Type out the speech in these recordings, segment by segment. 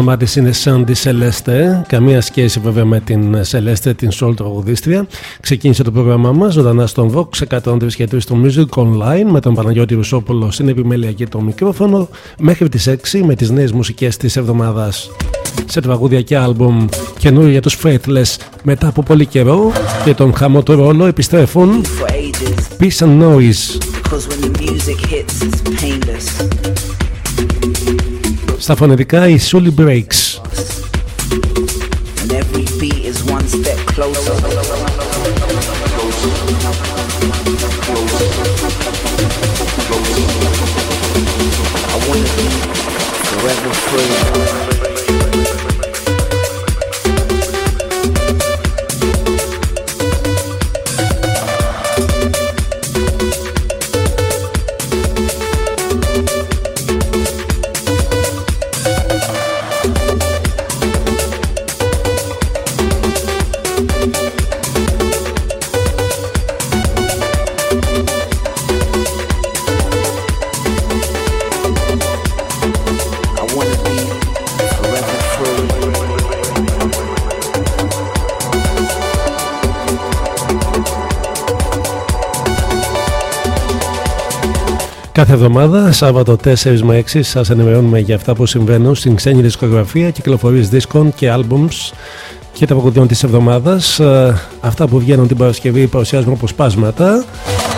όνομά της είναι Sandy Celeste. Καμία σχέση βέβαια με την Celeste, την soul τραγουδίστρια. Ξεκίνησε το πρόγραμμά μας ζωντανά στον Vox 103 και 3 στο Music Online με τον Παναγιώτη Ρουσόπουλο στην επιμέλεια και το μικρόφωνο μέχρι τις 6 με τις νέες μουσικές της εβδομάδας. Σε τραγούδια και άλμπουμ καινούριο για τους Faithless μετά από πολύ καιρό και τον χαμό του ρόλο επιστρέφουν Peace and Noise. Στα φωνητικά η Sully Breaks. And every beat is one step closer. I wanna be forever free. Κάθε εβδομάδα, Σάββατο 4 με 6, σας ενημερώνουμε για αυτά που συμβαίνουν στην ξένη δισκογραφία, κυκλοφορίες δίσκων και albums και τα παγκοσμίων της εβδομάδας. Ε, αυτά που βγαίνουν την Παρασκευή παρουσιάζουμε αποσπάσματα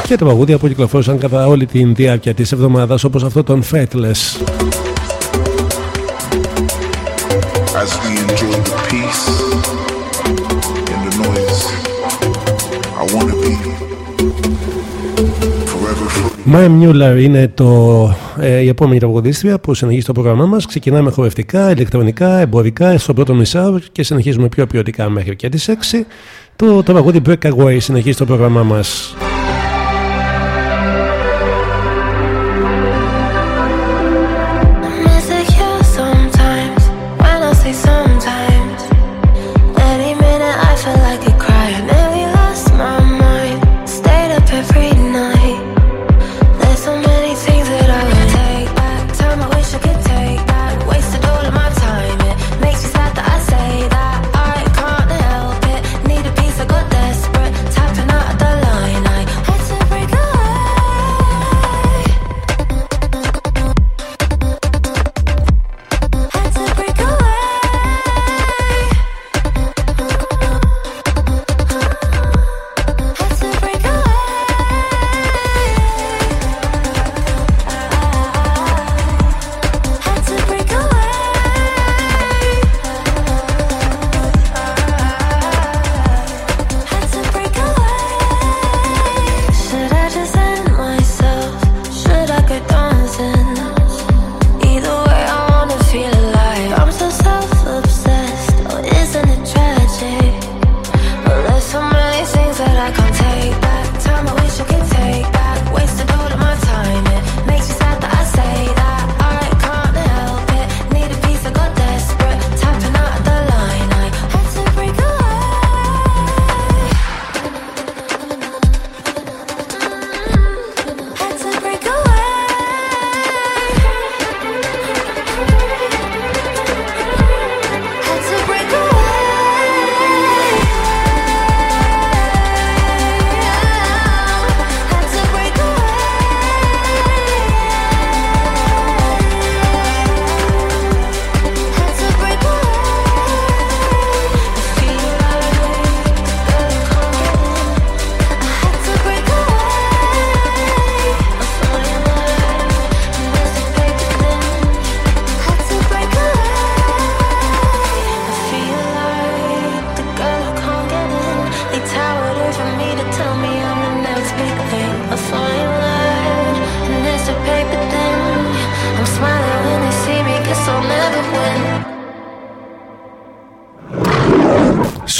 και τα παγούδια που κυκλοφόρησαν κατά όλη την διάρκεια της εβδομάδας, όπως αυτό των Faithless. Μάια Μιούλαρ είναι το, ε, η επόμενη τραγουδίστρια που συνεχίζει το πρόγραμμά μας. Ξεκινάμε χορευτικά, ηλεκτρονικά, εμπορικά στο πρώτο μισάρο και συνεχίζουμε πιο ποιοτικά μέχρι και τις 6. Το τραγούδι Breakaway συνεχίζει το πρόγραμμά μας.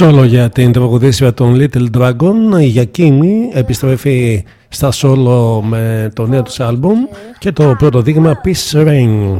Σόλο για την τραγουδίστρια των Little Dragon η Γιακίνη επιστρέφει στα σόλο με το νέο του άλμπουμ και το πρώτο δείγμα Peace Rain.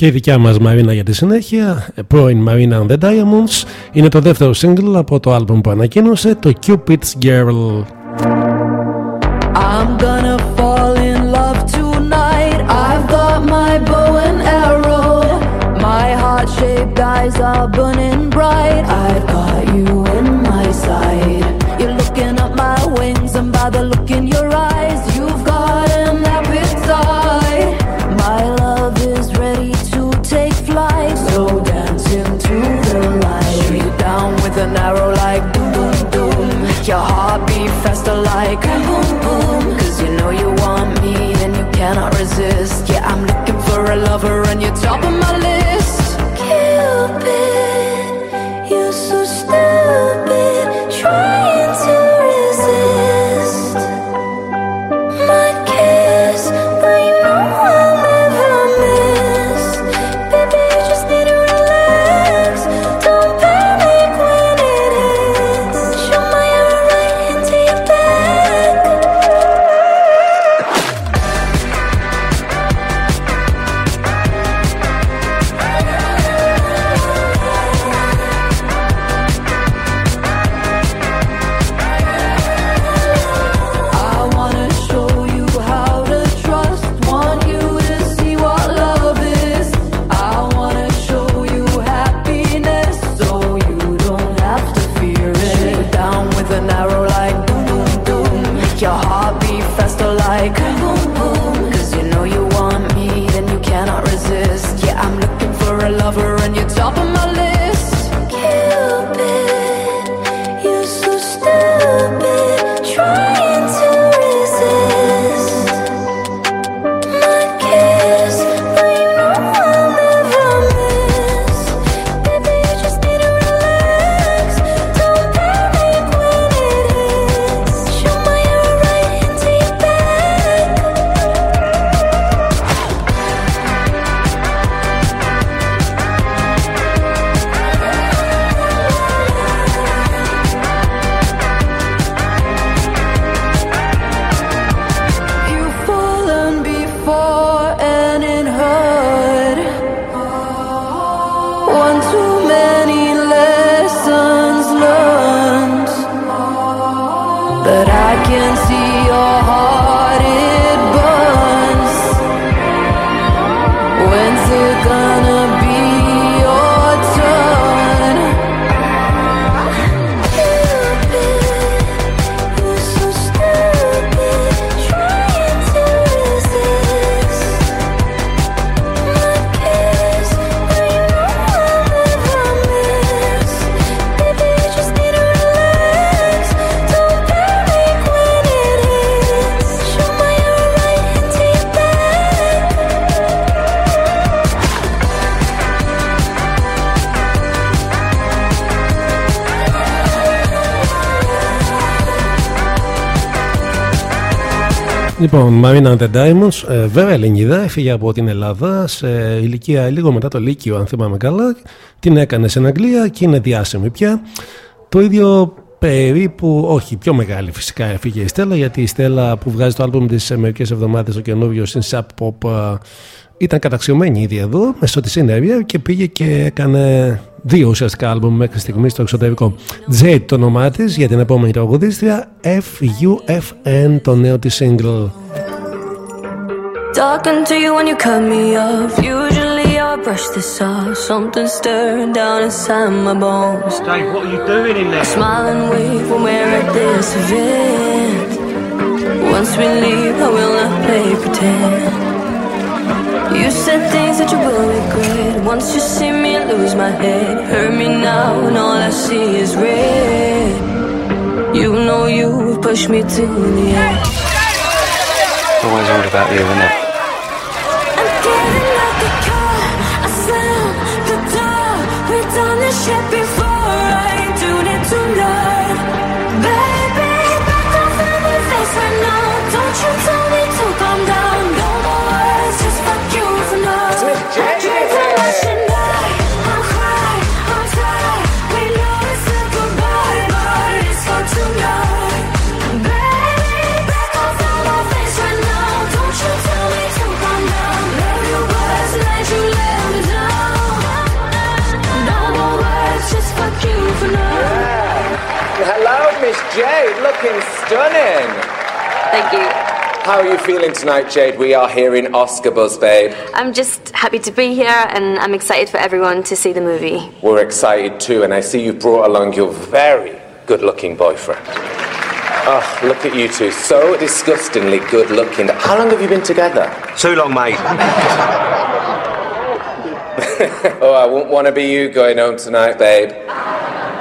Και η δικιά μας Μαρίνα για τη συνέχεια πρώην Marina and the Diamonds είναι το δεύτερο single από το άλμπουμ που ανακοίνωσε το Cupid's Girl I'm gonna fall in love tonight I've got my bow and arrow My heart-shaped eyes are burning bright I've Your heart beat faster like boom boom boom. Cause you know you want me and you cannot resist. Yeah, I'm looking for a lover and you're top of my Λοιπόν, Marina and the Diamonds, ε, βέβαια Ελληνίδα, έφυγε από την Ελλάδα σε ηλικία λίγο μετά το Λύκειο, αν θυμάμαι καλά. Την έκανε στην Αγγλία και είναι διάσημη πια. Το ίδιο περίπου, όχι πιο μεγάλη φυσικά έφυγε η Στέλλα, γιατί η Στέλλα που βγάζει το άλμπουμ της σε μερικές εβδομάδες το καινούριο στην Sub Pop ε, ήταν καταξιωμένη ήδη εδώ, μέσω της συνέργεια και πήγε και έκανε δύο ουσιαστικά άλμπουμ μέχρι στιγμής στο εξωτερικό. Jade το όνομά της για την επόμενη τραγουδίστρια, FUFN το νέο της single. Talking to you when you cut me off. Usually I brush this off. Something stirring down inside my bones. Dave, what are you doing in there? Smile and wave when we're at this event. Once we leave, I will not play pretend. You said things that you will regret. Once you see me lose my head, hurt me now, and all I see is red. You know you've pushed me to the edge. It's always all about you, isn't it? Stunning. Thank you. How are you feeling tonight, Jade? We are here in Oscar Buzz, babe. I'm just happy to be here and I'm excited for everyone to see the movie. We're excited too, and I see you brought along your very good looking boyfriend. Oh, look at you two, so disgustingly good looking. How long have you been together? Too long, mate. Oh, I wouldn't want to be you going home tonight, babe.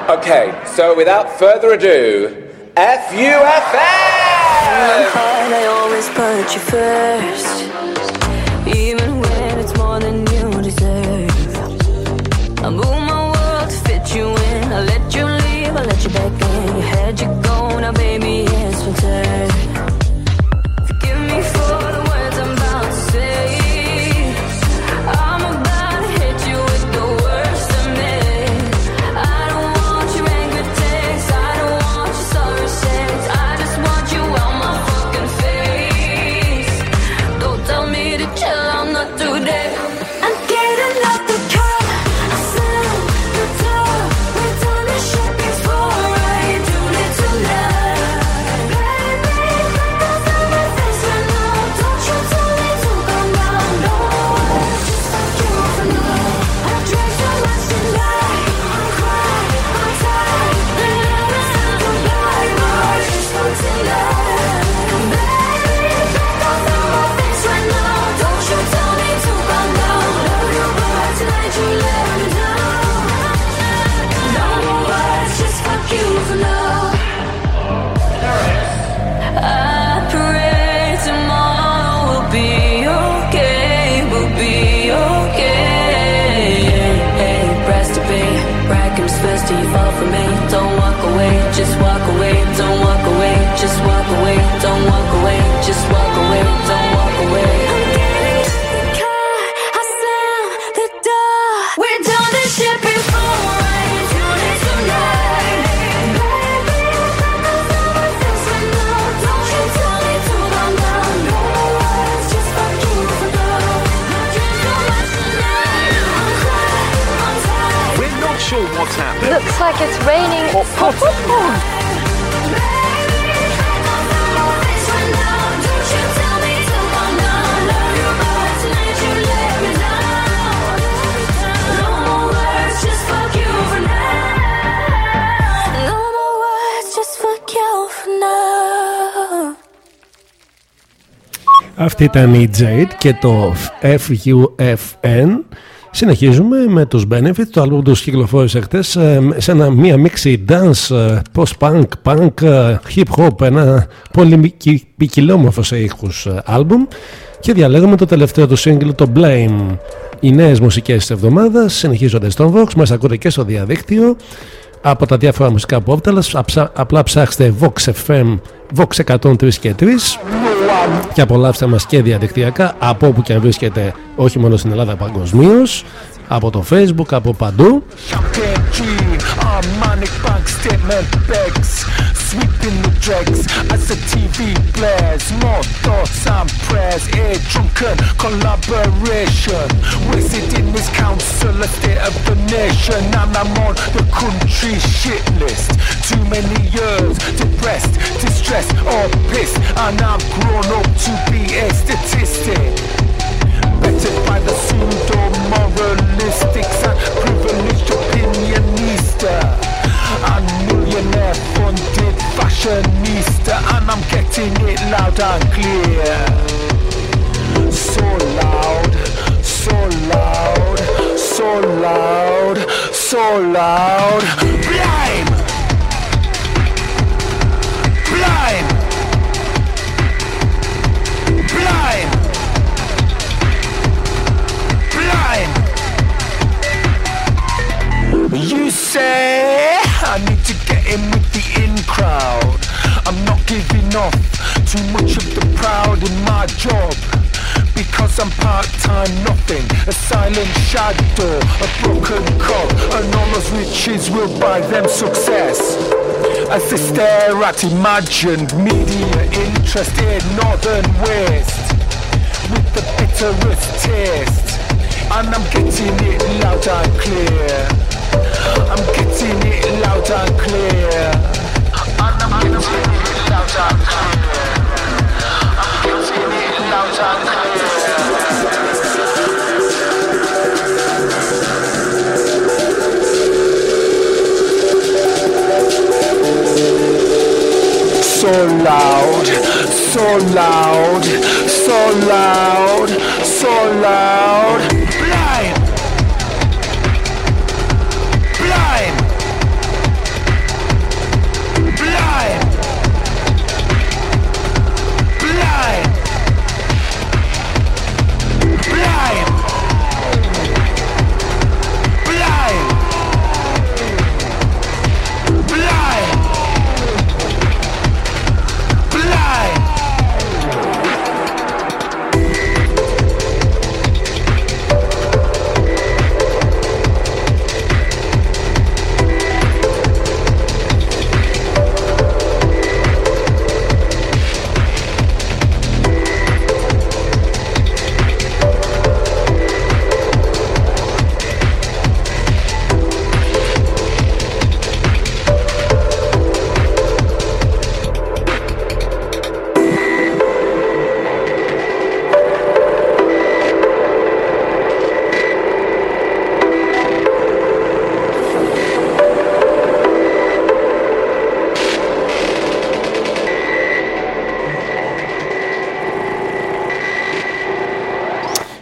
Okay, so without further ado, FUFN! heart, I always put you first. Even when it's more than you deserve. I move my world to fit you in. I let you leave, I let you back in. You had now baby, Αυτή ήταν η Jade και το FUFN. Συνεχίζουμε με τους Benefits, το άλμπουμ τους κυκλοφόρησε χτες ε, σε ένα, μία μίξη dance, ε, post-punk, punk, ε, hip-hop, ένα πολύ ποικιλόμορφο σε ήχους ε, άλμπουμ. Και διαλέγουμε το τελευταίο του single, το Blame. Οι νέες μουσικές της εβδομάδας συνεχίζονται στον Vox, μας ακούτε και στο διαδίκτυο. Από τα διάφορα μουσικά πόπταλα, απλά ψάξτε Vox FM, Vox 103 και 3 και απολαύστε μας και διαδικτυακά από όπου και αν βρίσκεται όχι μόνο στην Ελλάδα παγκοσμίως, από το facebook, από παντού sweeping the dregs as the TV blares. More thoughts and prayers, a drunken collaboration. In this council, a state of the nation, and I'm on the country shit list. Too many years, depressed, distressed, or pissed, and I've grown up to be a statistic. Bettered by the pseudo moralistics and privileged opinionista. Millionaire funded fashionista and I'm getting it loud and clear. So loud, so loud, so loud, so loud They stare at imagined media interest in northern waste, with the bitterest taste, and I'm getting it loud and clear. I'm getting it loud and clear. I'm getting it loud and clear. I'm getting it loud and clear. So loud, so loud, so loud, so loud.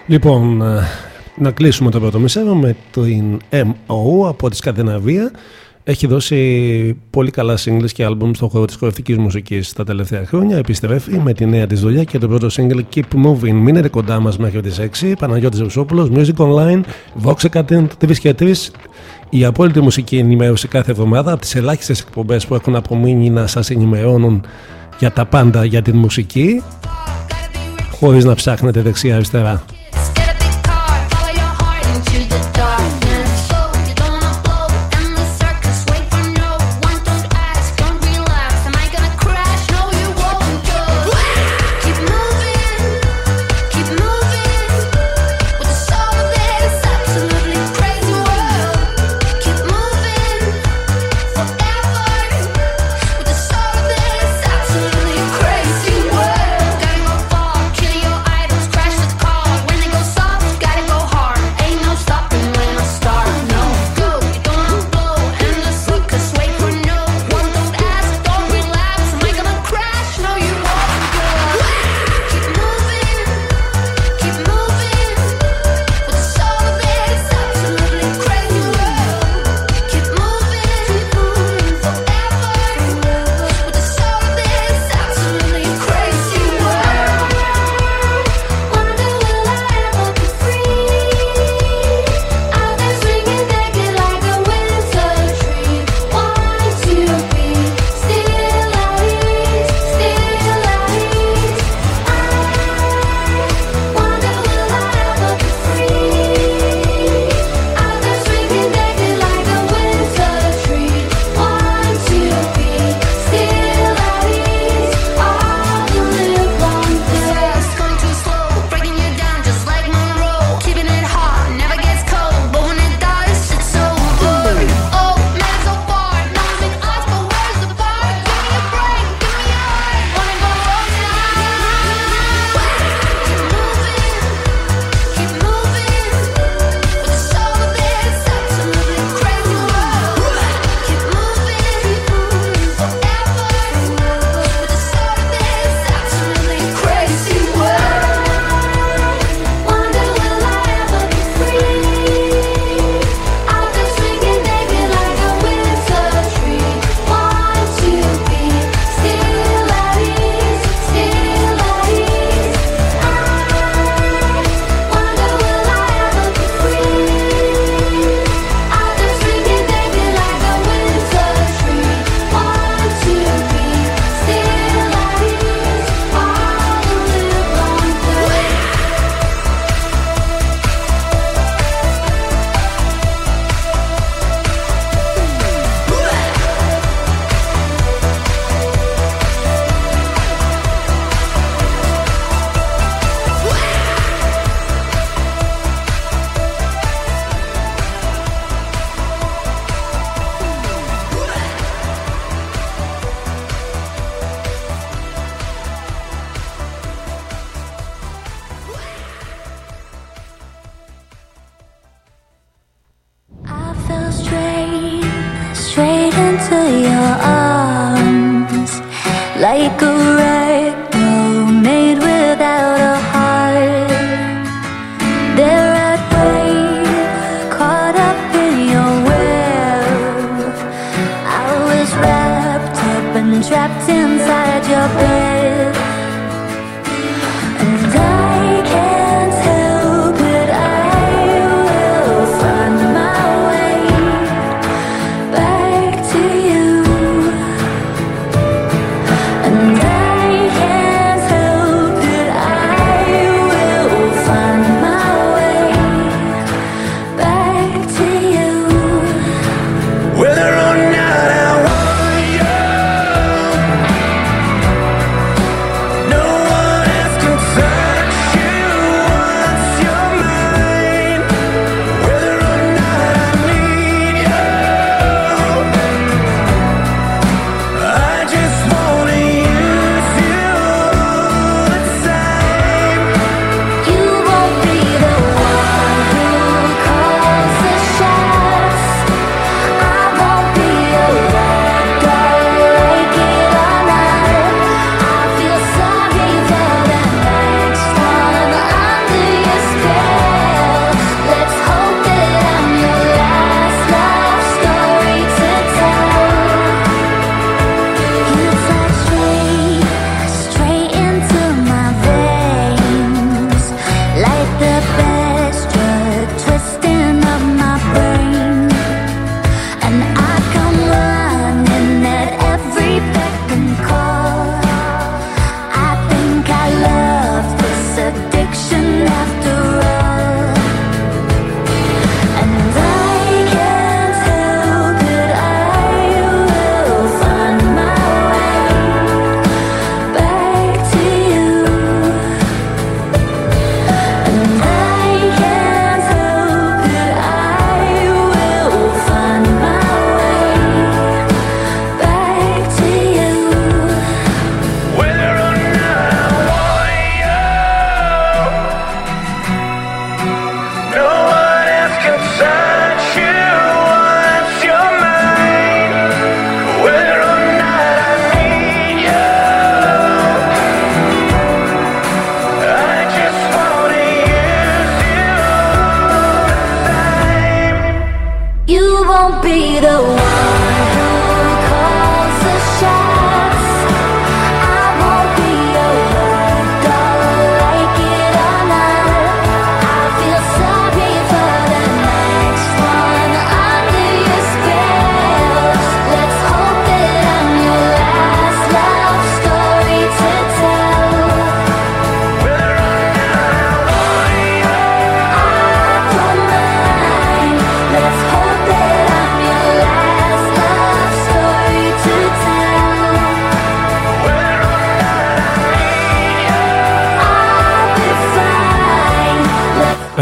Λοιπόν, ε, να κλείσουμε το πρώτο μισέρο με την MO από τη Σκανδιναβία. Έχει δώσει πολύ καλά singles και album στον χώρο της χορευτικής μουσικής τα τελευταία χρόνια. Επιστρέφει με τη νέα της δουλειά και το πρώτο single Keep Moving. Μείνετε κοντά μας μέχρι τις 6. Παναγιώτης Ρουσόπουλος, Music Online, Vox 103 και 3. Η απόλυτη μουσική ενημέρωση κάθε εβδομάδα από τις ελάχιστες εκπομπές που έχουν απομείνει να σας ενημερώνουν για τα πάντα για την μουσική χωρίς να ψάχνετε δεξιά-αριστερά.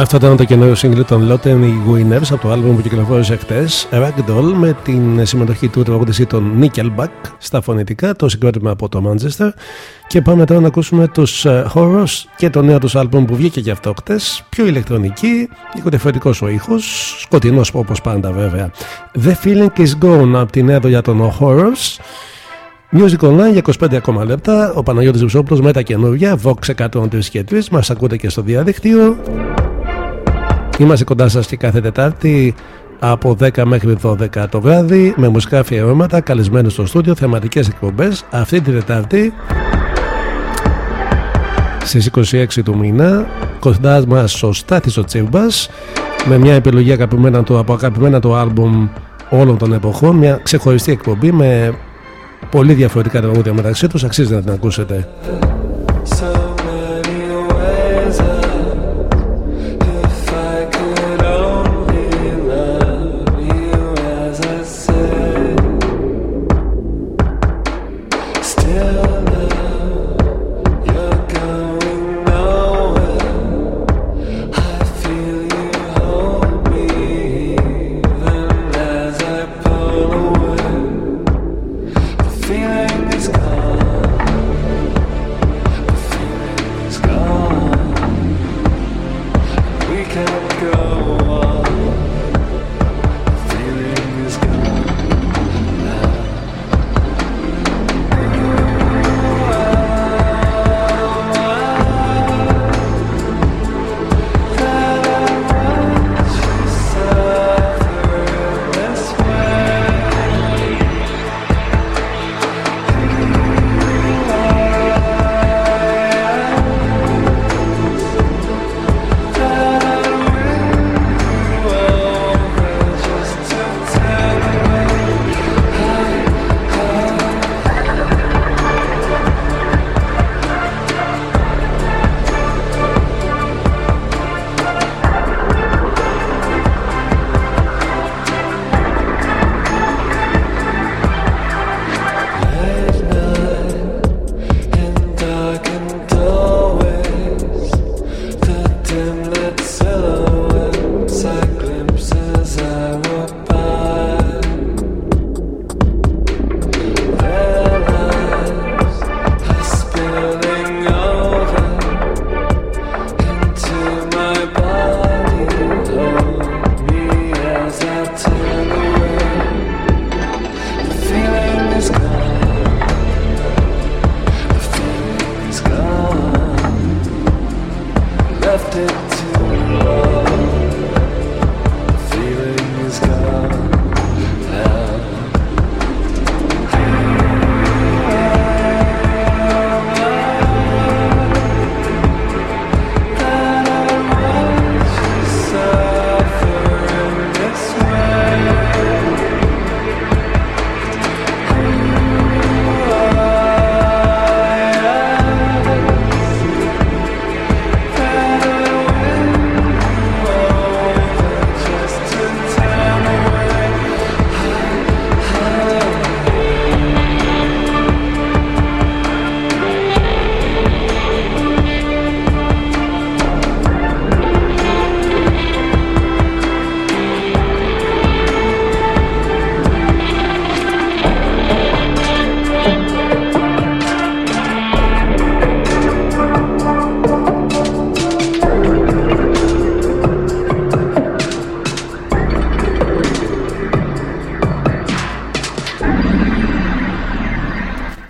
Αυτό ήταν το καινούριο σύγκλι των Lotte Winners από το άλμπουμ που κυκλοφόρησε χτες, Ragdoll, με την συμμετοχή του τραγουδιστή των Nickelback στα φωνητικά, το συγκρότημα από το Manchester. Και πάμε τώρα να ακούσουμε τους ε, Horrors και το νέο τους άλμπουμ που βγήκε και αυτό χτες, πιο ηλεκτρονική, λίγο διαφορετικό ο ήχος, σκοτεινός όπως πάντα βέβαια. The Feeling is Gone από τη νέα δουλειά των Horrors. Music Online για 25 ακόμα λεπτά. Ο Παναγιώτης Βουσόπουλος με τα καινούργια Vox 103 και 3. Μας ακούτε και στο διαδικτύο. Είμαστε κοντά σας και κάθε Τετάρτη από 10 μέχρι 12 το βράδυ με μουσικά αφιερώματα, καλεσμένους στο στούντιο, θεματικές εκπομπές. Αυτή την Τετάρτη στις 26 του μήνα κοντά μας ο Στάθης ο Τσίμπας με μια επιλογή αγαπημένα του, από αγαπημένα του άλμπουμ όλων των εποχών μια ξεχωριστή εκπομπή με πολύ διαφορετικά τραγούδια μεταξύ τους αξίζει να την ακούσετε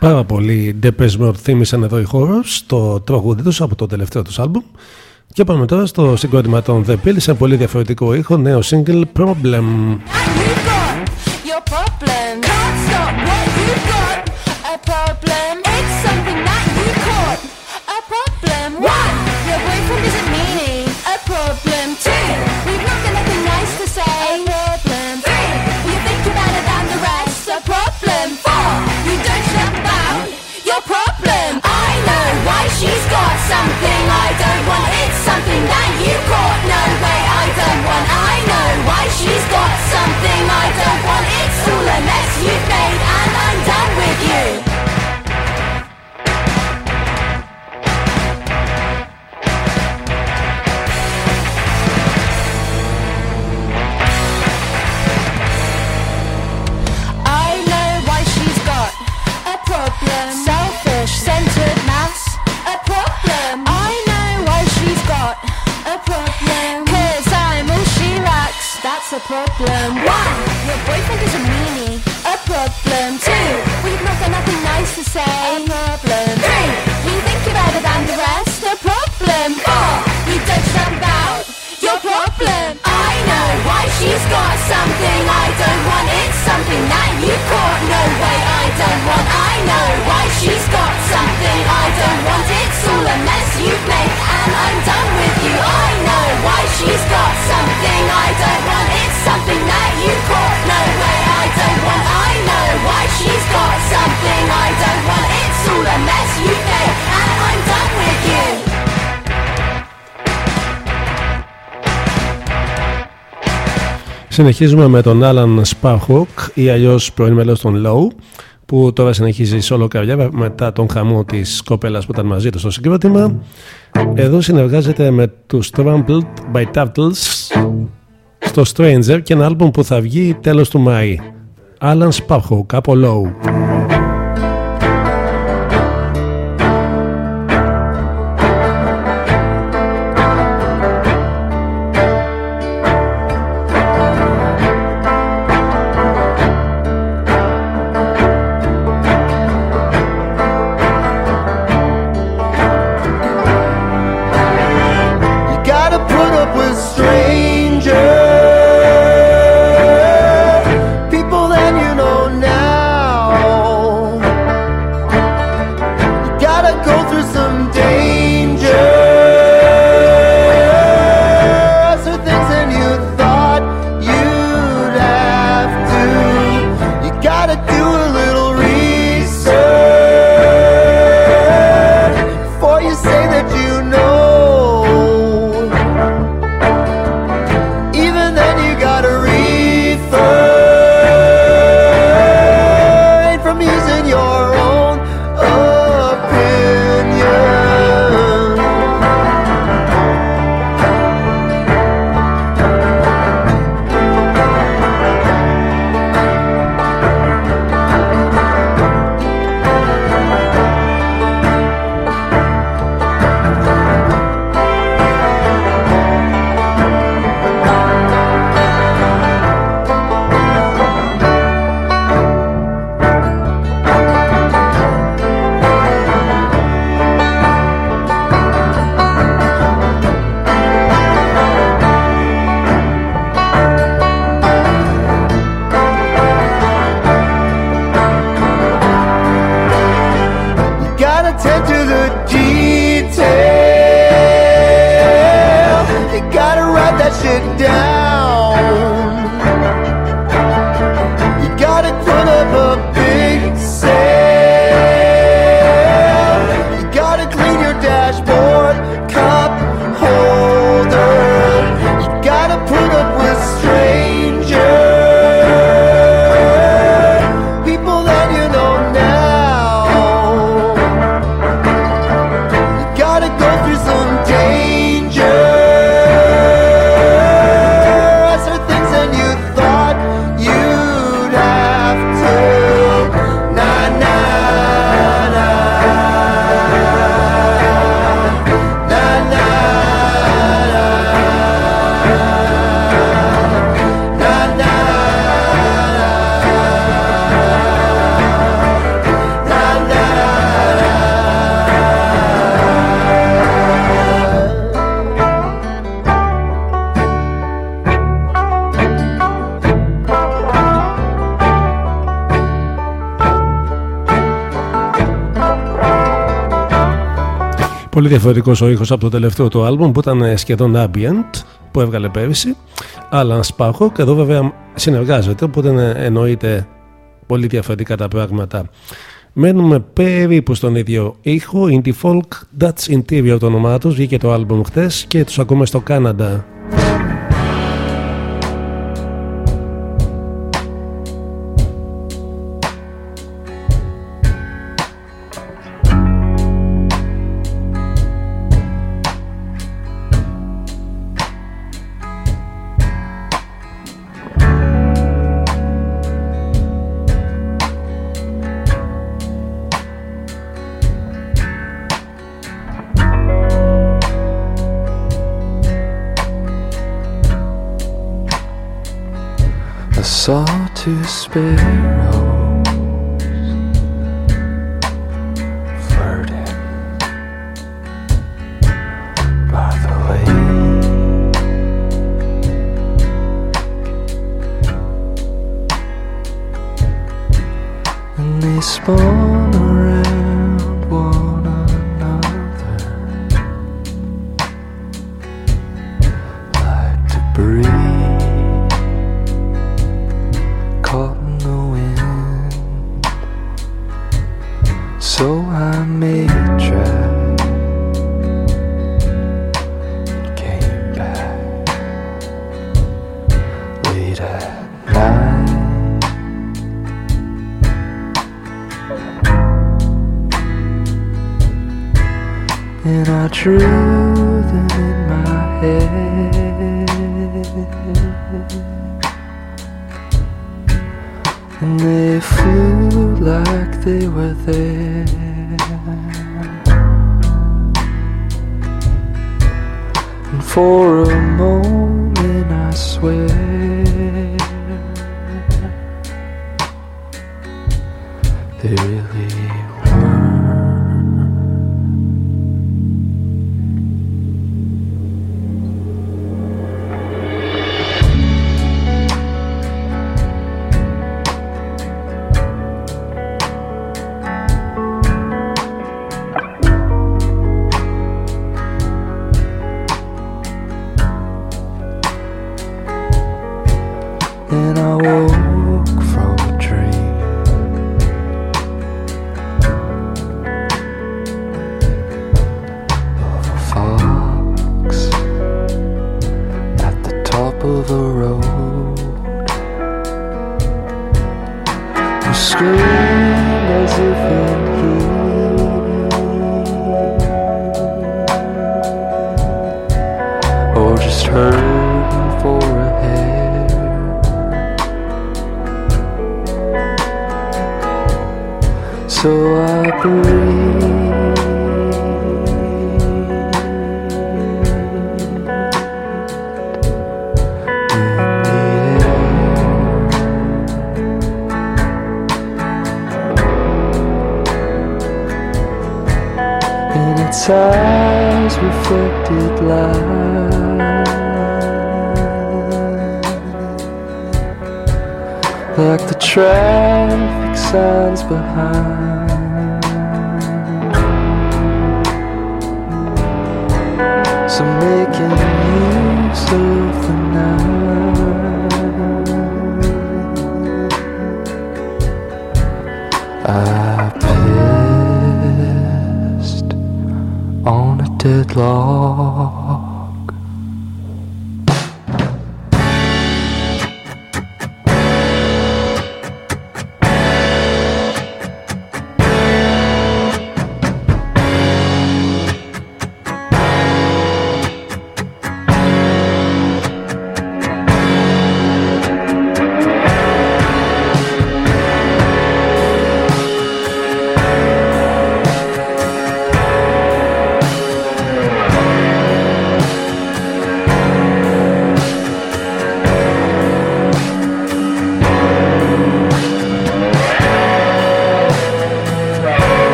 Πάρα πολύ Depeche Mode θύμισαν εδώ οι χώρους το τραγούδι τους από το τελευταίο τους άλμπουμ. Και πάμε τώρα στο συγκρότημα των The πολύ διαφορετικό ήχο νέο single Problem. She's got something I don't want. Problem. One, your boyfriend is a meanie. A problem. Two, we've not got nothing nice to say. A problem. Three, you think you're better than the rest. A problem. Oh, Four, you don't jump out. Your problem. I know why she's got something I don't want. It's something that you caught. No way, I don't want. I know why she's got something I don't want. It's all a mess you've made, and I'm done with you. I know why she's got something I don't want. A mess you've made, and I'm done with you. Συνεχίζουμε με τον Alan Sparhawk ή αλλιώς πρώην μέλος των Low που τώρα συνεχίζει solo καρδιά μετά τον χαμό της κοπέλας που ήταν μαζί του στο συγκρότημα. Εδώ συνεργάζεται με τους Trampled by Turtles στο Stranger και ένα άλμπουμ που θα βγει τέλος του Μάη. Alan Sparhawk από Low. διαφορετικός ο ήχος από το τελευταίο του άλμπουμ που ήταν ε, σχεδόν ambient που έβγαλε πέρυσι. Alan Σπάχο και εδώ βέβαια συνεργάζεται, οπότε εννοείται πολύ διαφορετικά τα πράγματα. Μένουμε περίπου στον ίδιο ήχο. Indie Folk Dutch Interior το όνομά τους. Βγήκε το άλμπουμ χθες και τους ακούμε στο Κάναντα. caught in the wind. So I may try. Came back late at night. and I true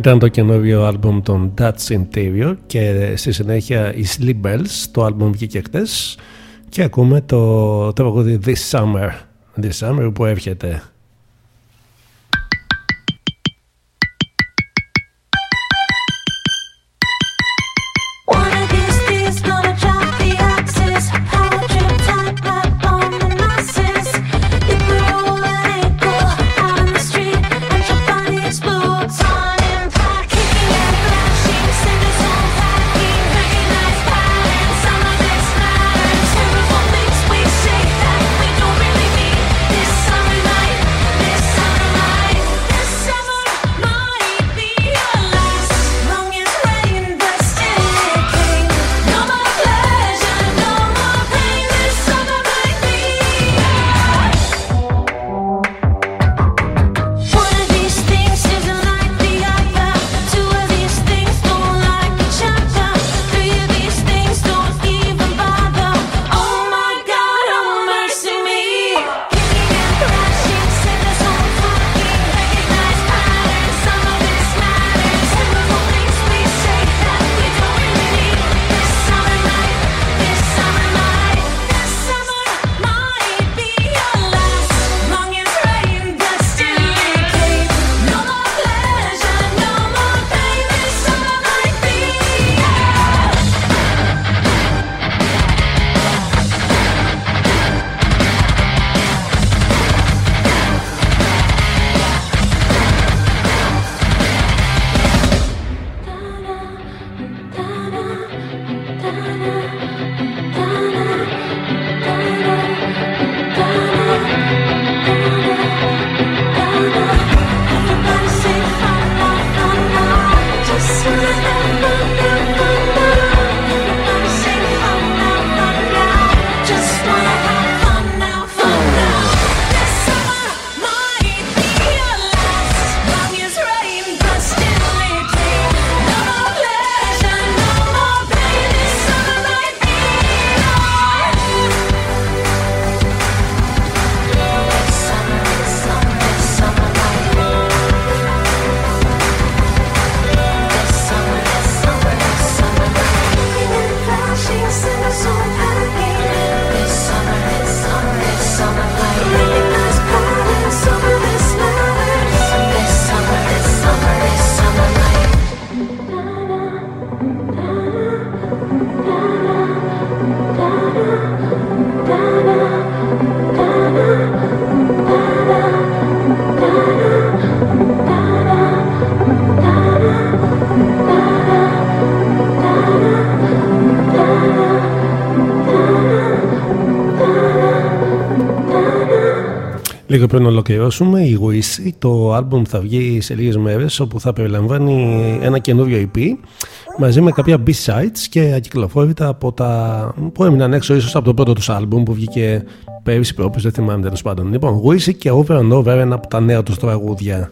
Ήταν το καινούριο άλμπουμ των Dutch Interior και στη συνέχεια οι Sleep το άλμπουμ βγήκε χτες και ακούμε το τραγούδι This Summer, This Summer που έρχεται. πριν ολοκληρώσουμε, η Wissi, το album θα βγει σε λίγες μέρες όπου θα περιλαμβάνει ένα καινούριο EP μαζί με κάποια B-sides και ακυκλοφόρητα από τα που έμειναν έξω ίσως από το πρώτο τους album που βγήκε πέρυσι πρόπως, δεν θυμάμαι τέλος πάντων. Λοιπόν, Wissi και Over and Over ένα από τα νέα τους τραγούδια.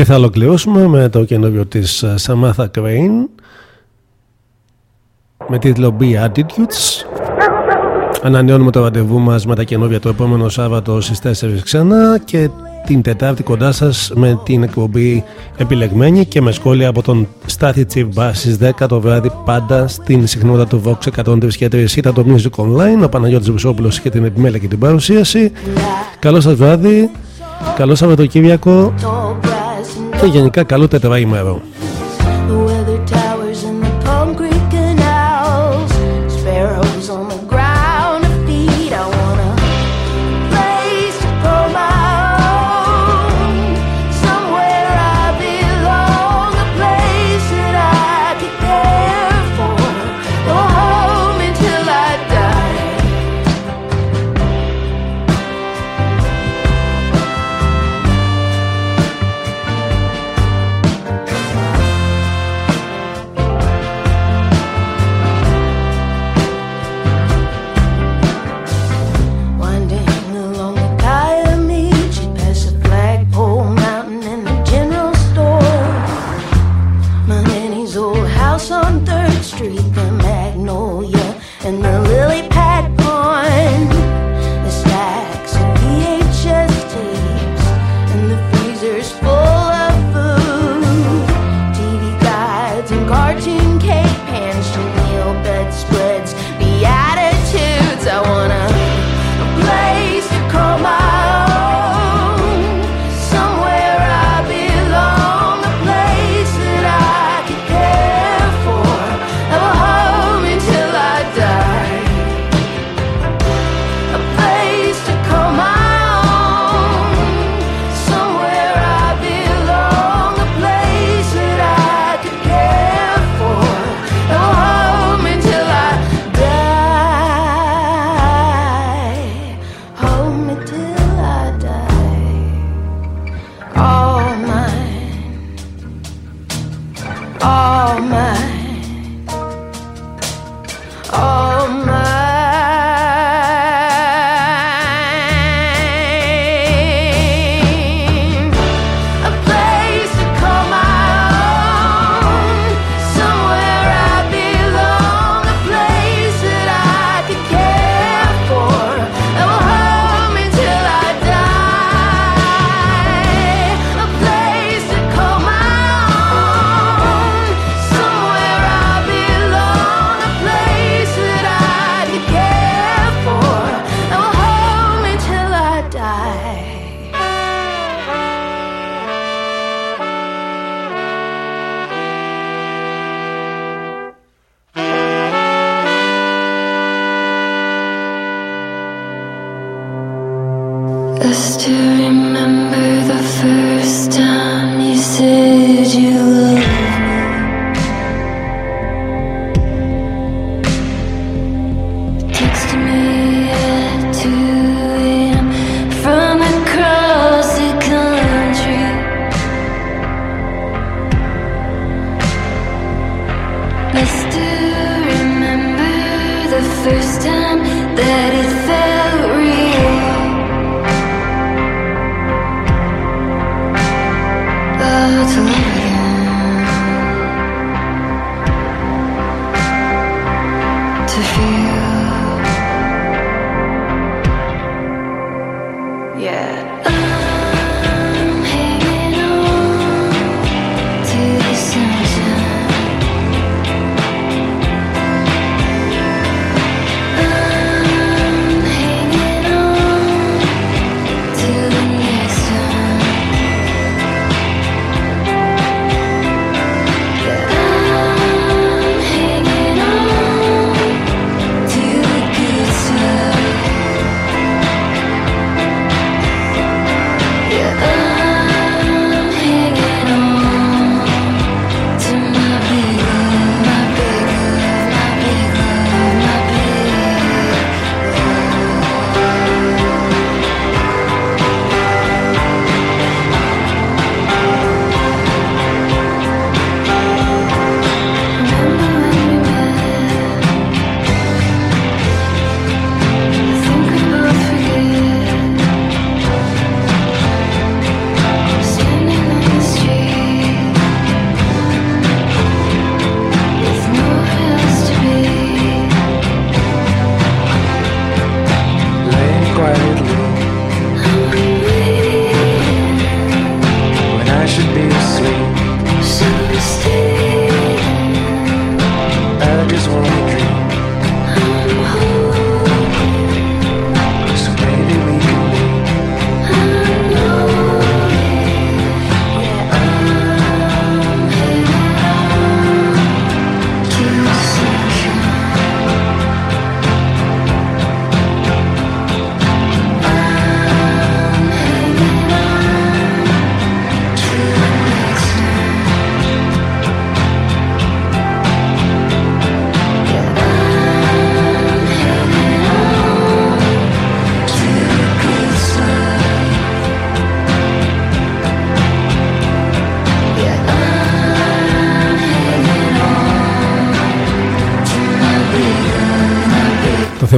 Και θα ολοκληρώσουμε με το καινούριο της ε, Samantha Crane με τίτλο Be Attitudes. Ανανεώνουμε το ραντεβού μας με τα καινούργια το επόμενο Σάββατο στις 4 ξανά και την Τετάρτη κοντά σας με την εκπομπή επιλεγμένη και με σχόλια από τον Στάθη Τσιμπά στις 10 το βράδυ πάντα στην συχνότητα του Vox 103 και 3 ήταν το Music Online ο Παναγιώτης Βουσόπουλος είχε την επιμέλεια και την παρουσίαση. Καλό σας βράδυ, καλό Σαββατοκύριακο και γενικά καλό τετραήμερο.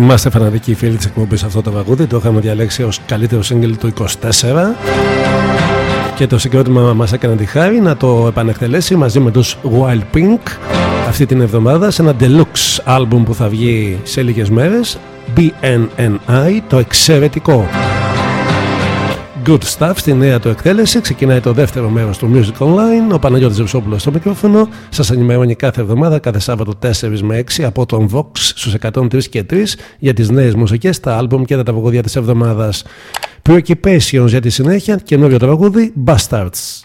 Θυμάστε φανατικοί φίλοι της εκπομπής αυτό το τραγούδι το είχαμε διαλέξει ως καλύτερο single του 24 και το συγκρότημα μας έκανε τη χάρη να το επανεκτελέσει μαζί με τους Wild Pink αυτή την εβδομάδα σε ένα deluxe album που θα βγει σε λίγες μέρες. BNNI το εξαιρετικό Good Stuff στη νέα του εκτέλεση. Ξεκινάει το δεύτερο μέρος του Music Online. Ο Παναγιώτης Ζευσόπουλος στο μικρόφωνο. Σας ενημερώνει κάθε εβδομάδα, κάθε Σάββατο 4 με 6 από τον Vox στους 103 και 3 για τις νέες μουσικές, τα άλμπουμ και τα τραγουδία της εβδομάδας. Preoccupations για τη συνέχεια, καινούριο τραγούδι Bastards.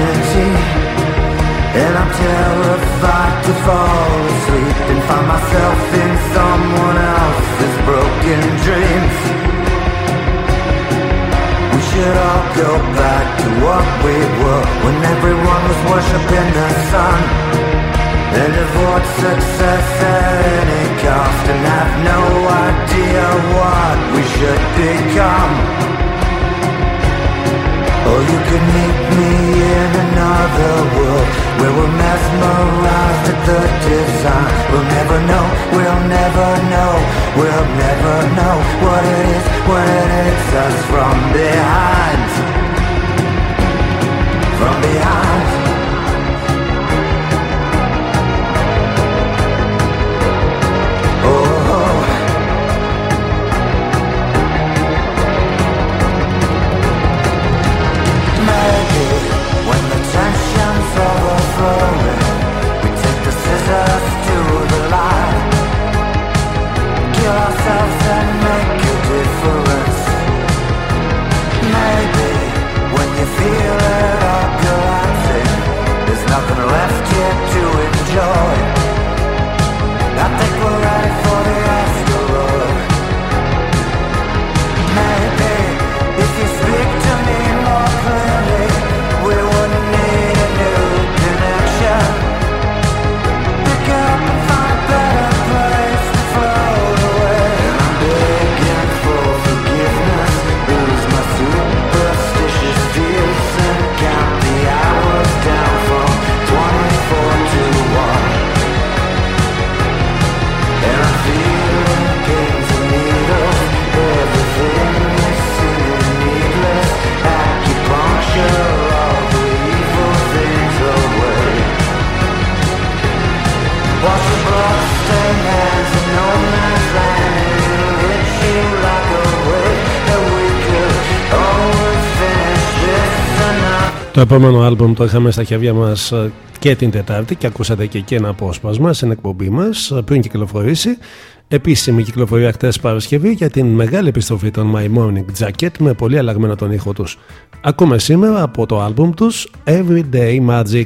Infinity. And I'm terrified to fall asleep and find myself in someone else's broken dreams. We should all go back to what we were when everyone was worshipping the sun. And avoid success at any cost and have no idea what we should become. Or you could meet me in another world where we're mesmerized at the design. We'll never know, we'll never know, we'll never know what it is when it hits us from behind. From behind. I think we're ready for Το επόμενο άλμπουμ το είχαμε στα χέρια μας ε, και την Τετάρτη και ακούσατε και εκεί ένα απόσπασμα στην εκπομπή μας ε, πριν κυκλοφορήσει. Επίσημη κυκλοφορία χτες Παρασκευή για την μεγάλη επιστροφή των My Morning Jacket με πολύ αλλαγμένο τον ήχο τους. Ακούμε σήμερα από το άλμπουμ τους Everyday Magic.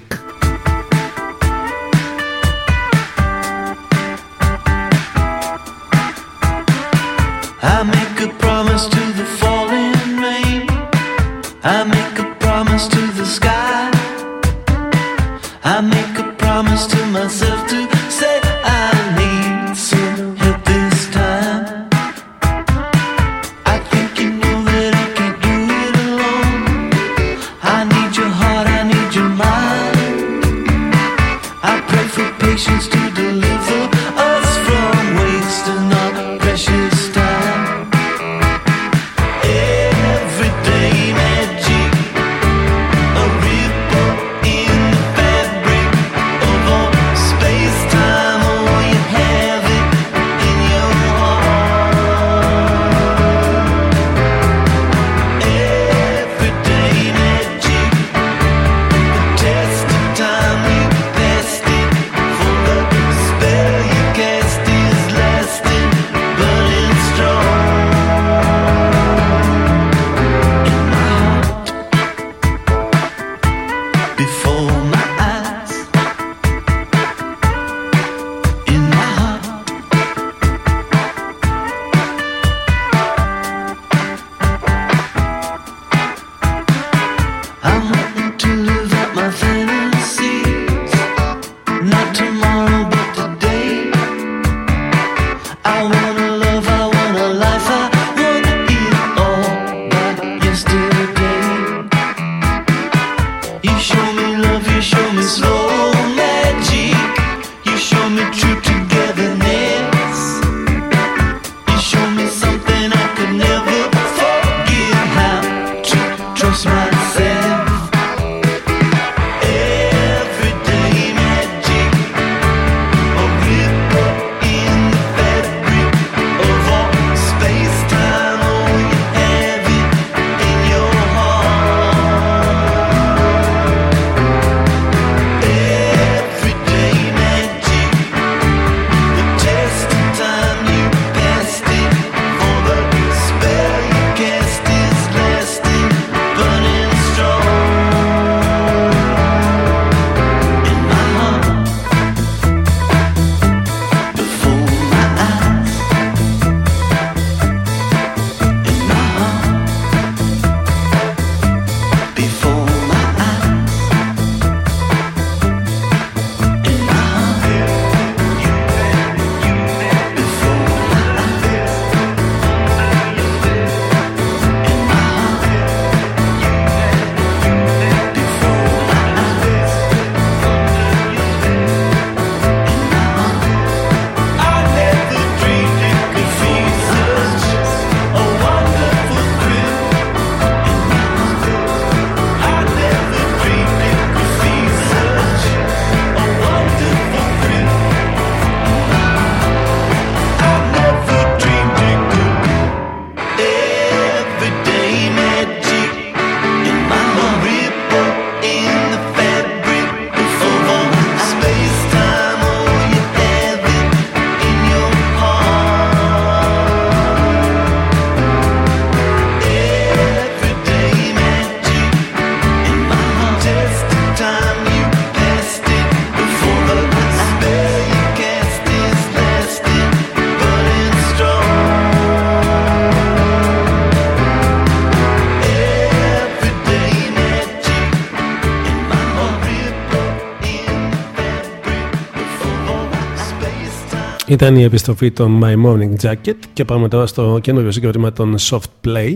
Ήταν η επιστροφή των My Morning Jacket και πάμε τώρα στο καινούριο συγκρότημα των Soft Play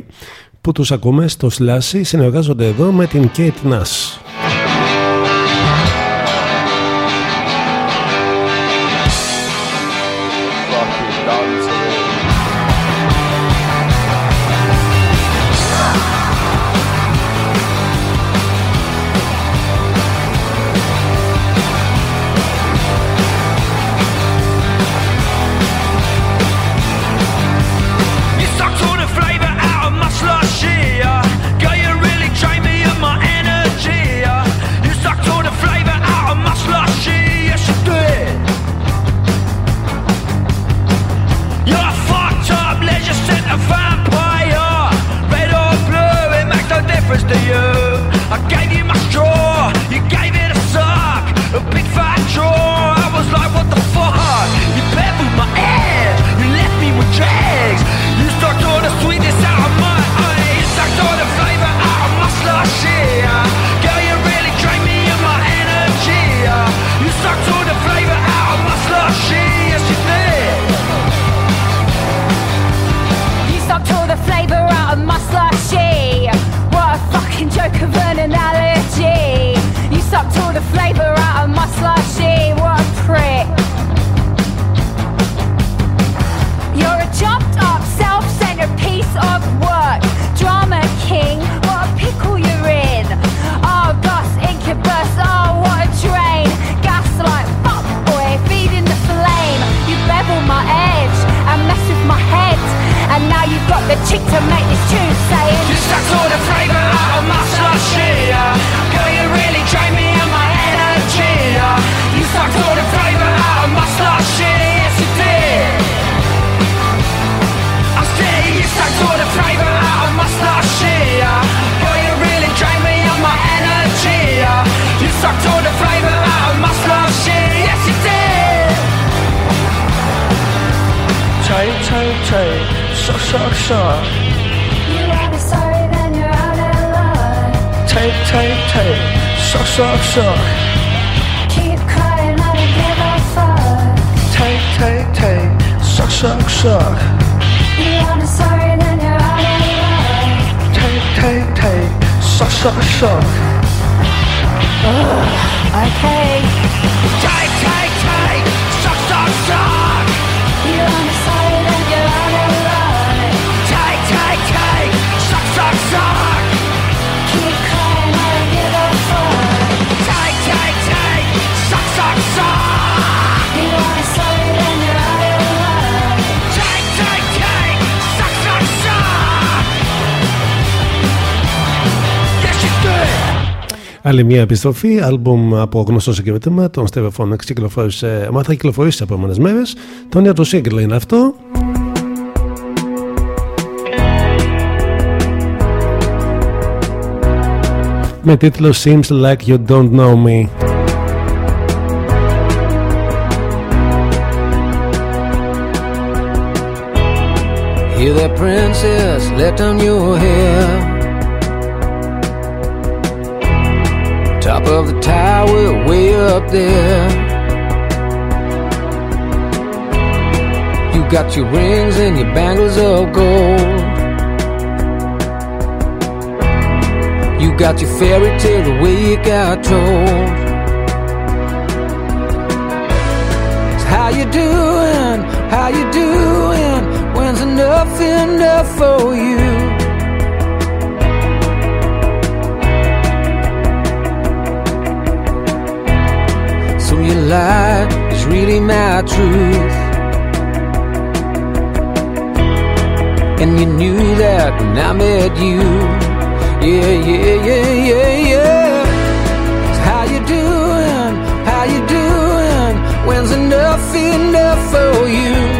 που τους ακούμε στο Slashy συνεργάζονται εδώ με την Kate Nash. flavour out of my slushie, What a prick. You're a chopped up, self centered piece of work. Drama king, what a pickle you're in. Oh, gosh, incubus, oh, what a drain. Gaslight, fuck boy, feeding the flame. You bevel my edge and mess with my head. And now you've got the chick to make this tune saying, You sucked all the flavour out of my slushie, Girl, you really drain me. Suck, suck. You ought be sorry, then you're out of luck. Take, take, take, suck, suck, suck. Keep crying, I don't give a fuck. Take, take, take, suck, suck, suck. You ought be sorry, then you're out of luck. Take, take, take, suck, suck, suck. Okay. Άλλη μια επιστροφή, άλμπουμ από γνωστό συγκρότημα, τον Stereophonics κυκλοφόρησε, μα θα κυκλοφορήσει τις επόμενες μέρες. Το νέο του σύγκλο είναι αυτό. Με τίτλο Seems Like You Don't Know Me. Hear that princess, let down your hair. Top of the tower, way up there. You got your rings and your bangles of gold. You got your fairy tale the way it got told. How you doing? How you doing? When's enough enough for you? So your lie is really my truth. And you knew that when I met you. Yeah, yeah, yeah, yeah, yeah. So how you doing? How you doing? When's enough enough for you?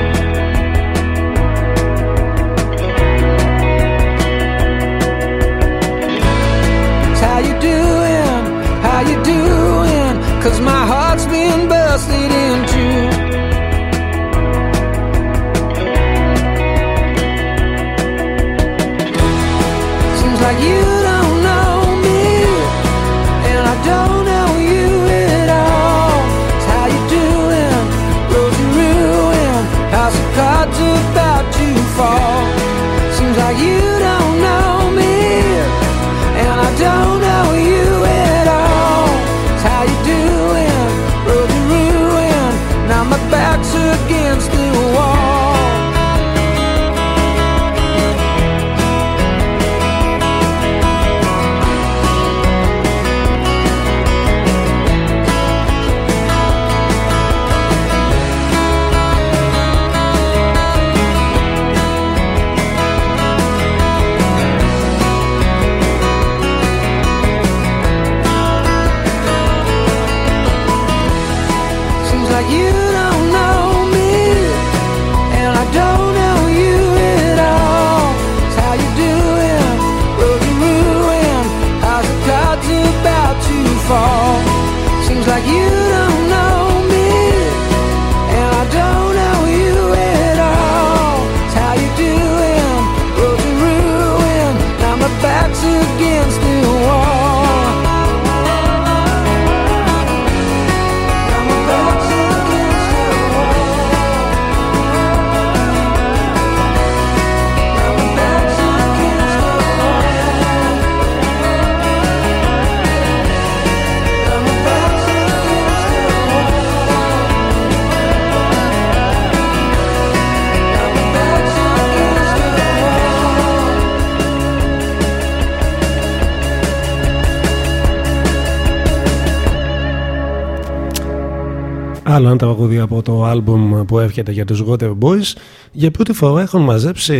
Άλλο ένα τραγούδι από το άλμπουμ που έρχεται για τους Water Boys. Για πρώτη φορά έχουν μαζέψει,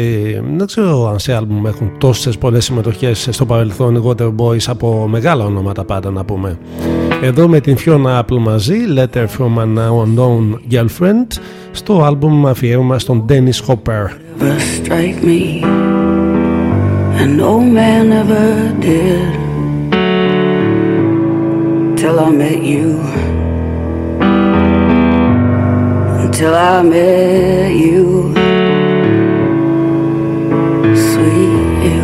δεν ξέρω αν σε άλμπουμ έχουν τόσες πολλές συμμετοχές στο παρελθόν οι Water Boys από μεγάλα ονόματα πάντα να πούμε. Εδώ με την Fiona Apple μαζί, Letter from an Unknown Girlfriend, στο άλμπουμ αφιέρωμα στον Dennis Hopper. ever strike me, and no man ever did. Till I met you, till I met you. Sweet you.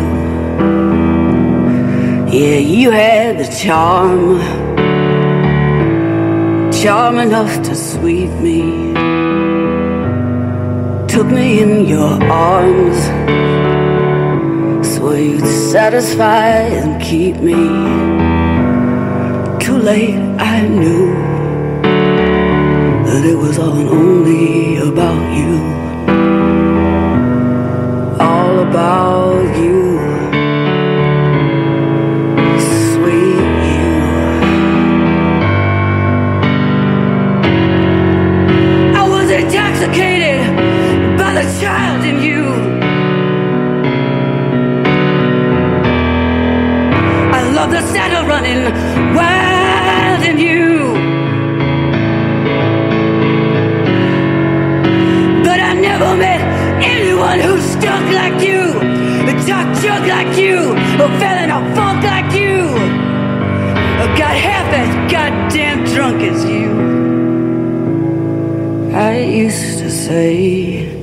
Yeah, you had the charm. Charm enough to sweep me. Took me in your arms. Swore you'd satisfy and keep me. Too late, I knew that it was all and only about you. All about you. Sweet you. I was intoxicated by the child in you. I love the saddle running wild in you. Never met anyone who stuck like you, who talked junk like you, who fell in a funk like you, who got half as goddamn drunk as you. I used to say,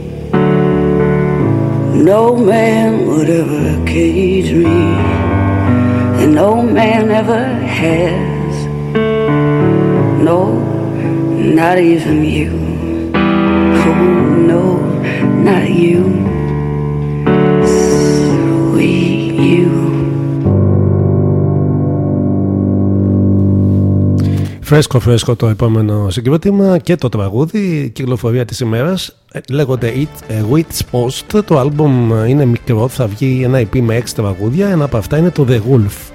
no man would ever cage me, and no man ever has. No, not even you. Oh no, not you. Sweet you. Φρέσκο φρέσκο το επόμενο συγκρότημα και το τραγούδι, κυκλοφορία της ημέρας ε, λέγονται It, ε, Witch Post το άλμπομ είναι μικρό, θα βγει ένα EP με 6 τραγούδια ένα από αυτά είναι το The Wolf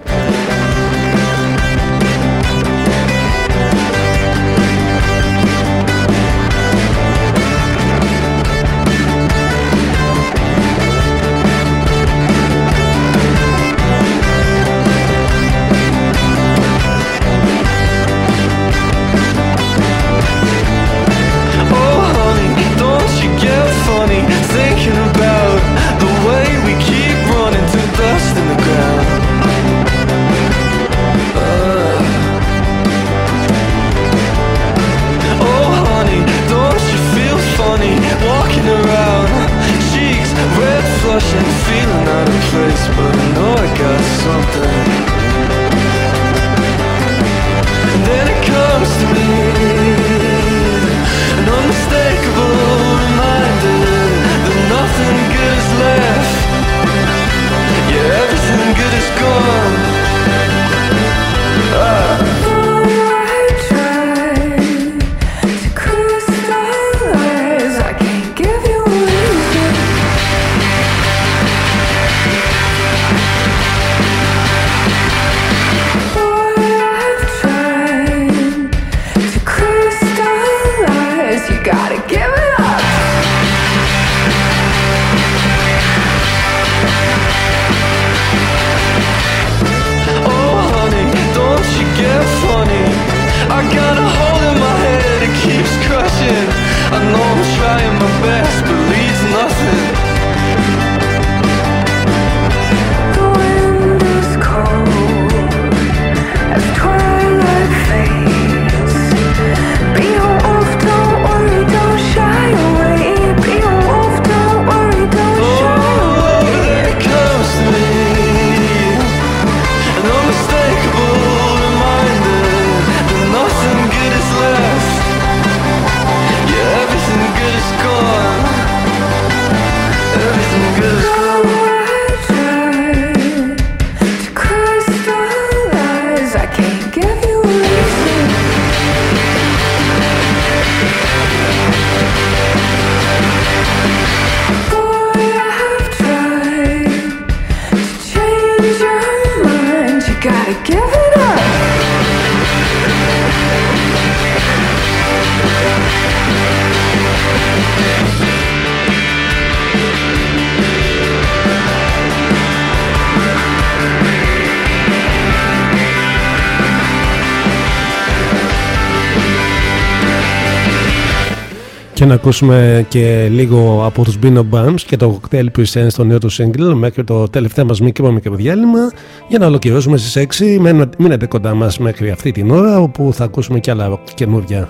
να ακούσουμε και λίγο από τους Bino Bums και το Cocktail Presents στο νέο του single μέχρι το τελευταίο μας μικρό μικρό διάλειμμα για να ολοκληρώσουμε στις 6 Μένετε- μείνετε κοντά μας μέχρι αυτή την ώρα όπου θα ακούσουμε και άλλα καινούργια.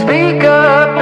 Speak up,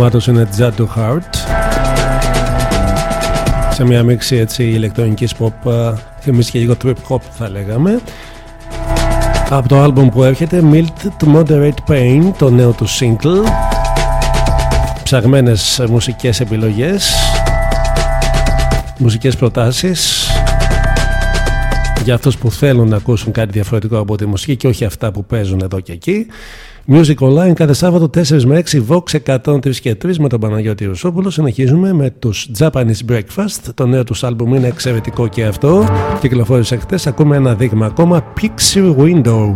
όνομά τους είναι Jaddu Heart. Σε μια μίξη έτσι ηλεκτρονικής pop ε, θυμίζει και λίγο trip hop θα λέγαμε. Από το άλμπουμ που έρχεται Mild to Moderate Pain το νέο του single. Ψαγμένες μουσικές επιλογές μουσικές προτάσεις. Για αυτούς που θέλουν να ακούσουν κάτι διαφορετικό από τη μουσική και όχι αυτά που παίζουν εδώ και εκεί Music Online κάθε Σάββατο 4 με 6 Vox 103 και 3 με τον Παναγιώτη Ρουσόπουλο. Συνεχίζουμε με τους Japanese Breakfast. Το νέο τους άλμπουμ είναι εξαιρετικό και αυτό. Κυκλοφόρησε χτες. Ακούμε ένα δείγμα ακόμα. Picture Window.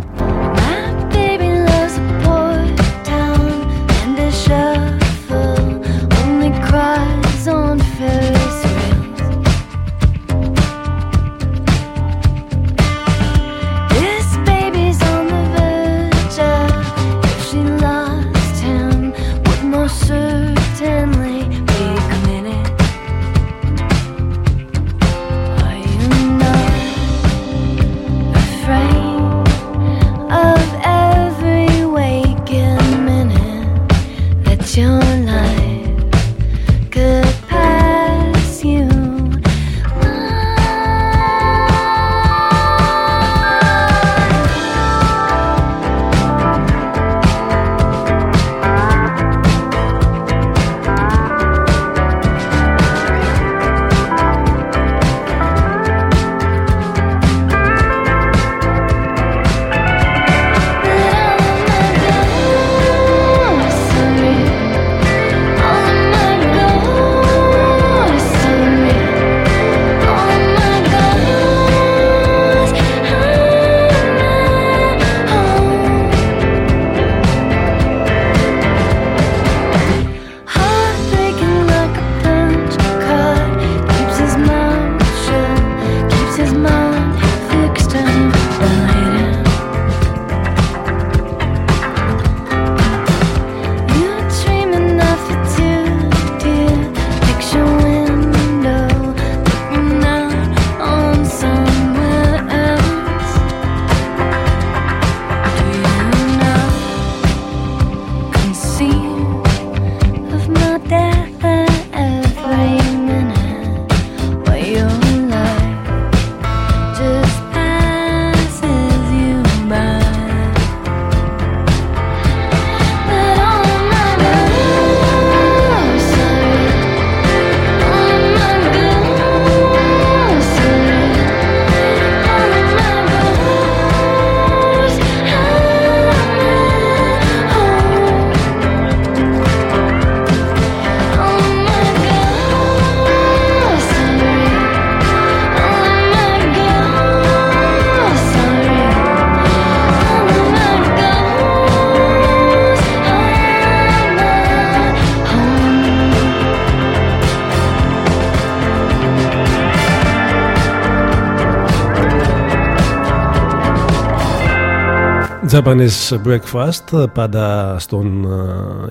Japanese Breakfast πάντα στον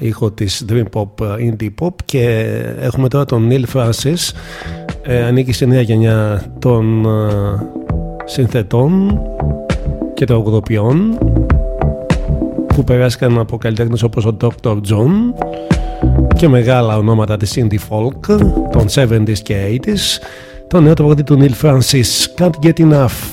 ε, ήχο της Dream Pop ε, Indie Pop και έχουμε τώρα τον Neil Francis ε, ανήκει στη νέα γενιά των ε, συνθετών και των αγουδοποιών που περάστηκαν από καλλιτέχνες όπως ο Dr. John και μεγάλα ονόματα της Indie Folk των 70s και 80s το νέο τραγούδι του Neil Francis Can't Get Enough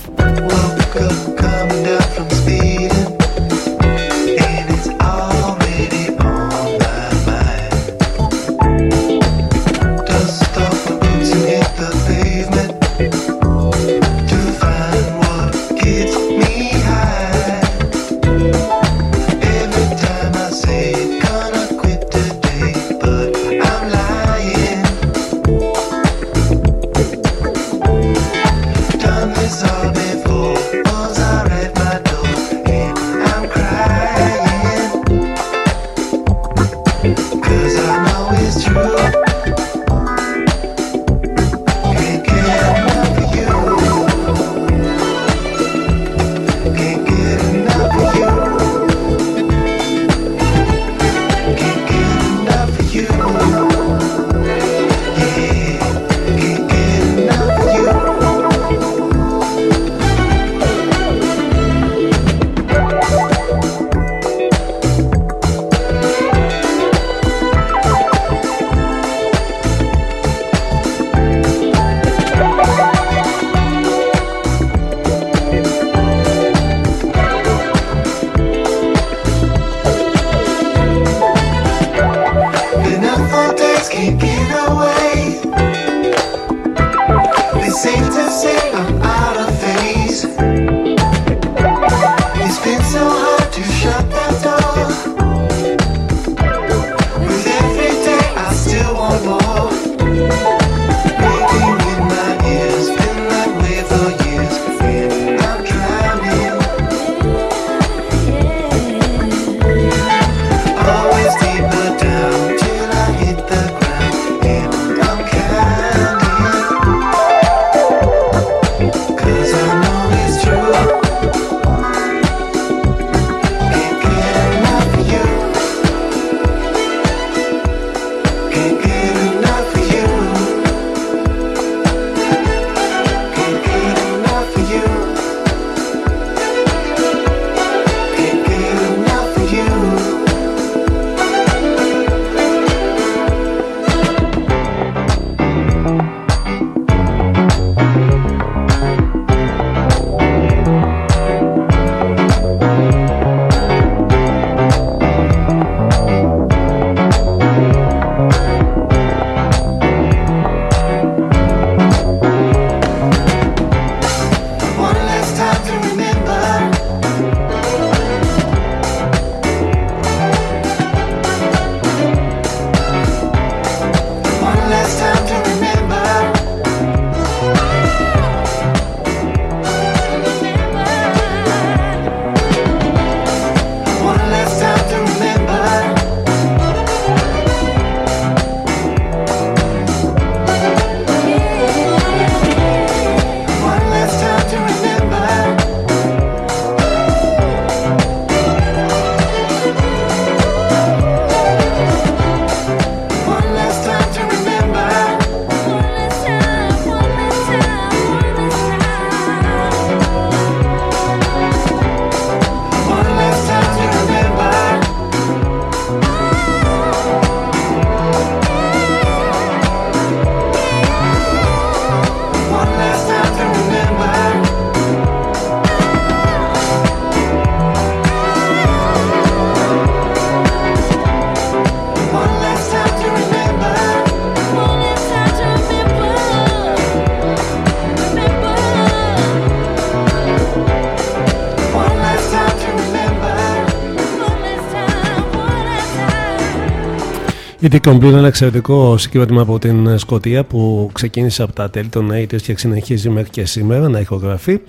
Η Deacon Blue είναι ένα εξαιρετικό συγκρότημα από την Σκωτία που ξεκίνησε από τα τέλη των 80s και συνεχίζει μέχρι και σήμερα να ηχογραφεί.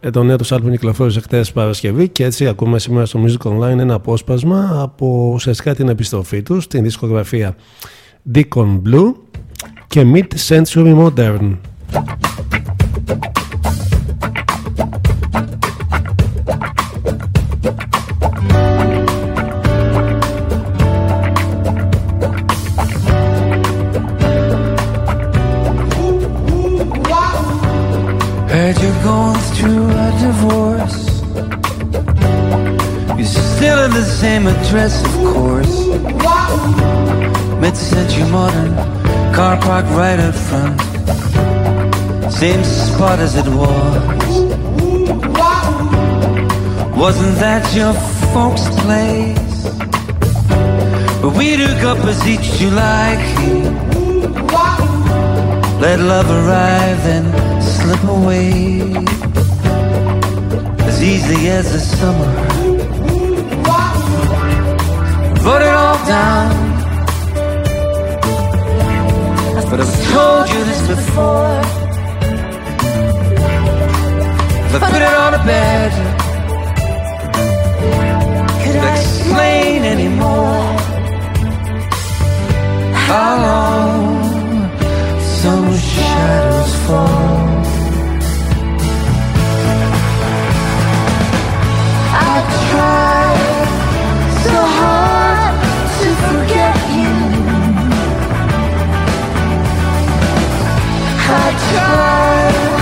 Ε, Το νέο τους άλμπουμ κυκλοφόρησε χτε Παρασκευή και έτσι ακούμε σήμερα στο Music Online ένα απόσπασμα από ουσιαστικά την επιστροφή τους στην δισκογραφία Deacon Blue και Mid Century Modern. Heard you're going through a divorce. You're still at the same address, of course. Mid-century modern, car parked right up front. Same spot as it was. Wasn't that your folks' place? But we took up as each July came. Let love arrive and slip away. As easily as the summer. Wrote it all down. But I've told you this before. If I put it on a bed, could I explain anymore? How long summer shadows fall? I tried so hard to forget you I tried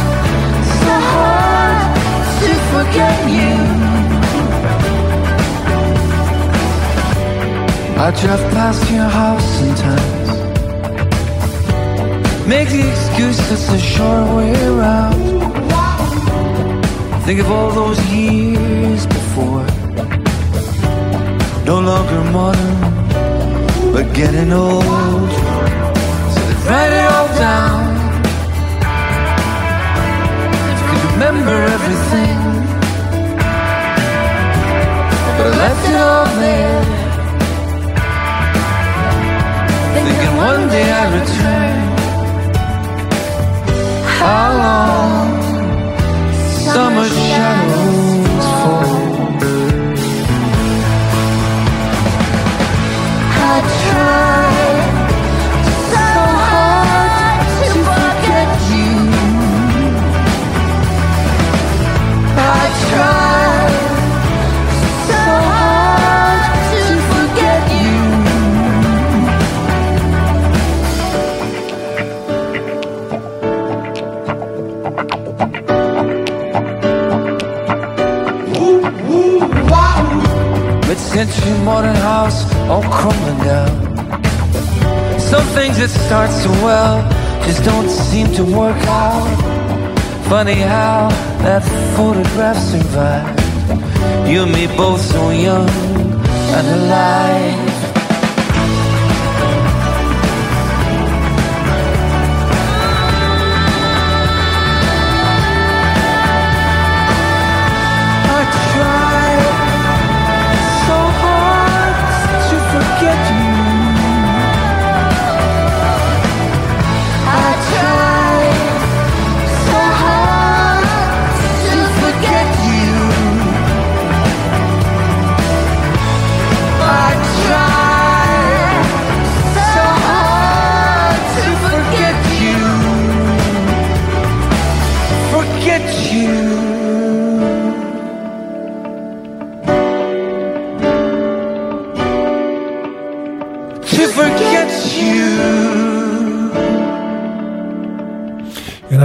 so hard to forget you I drive past your house sometimes. Make the excuse it's a short way around. Think of all those years before. No longer modern, but getting old. So they write it all down. If you could remember everything, but I left it all there. Thinking one day I'd return. How long summer shadows I try Mid-century modern house all crumbling down. Some things that start so well just don't seem to work out. Funny how that photograph survived. You and me both so young and alive.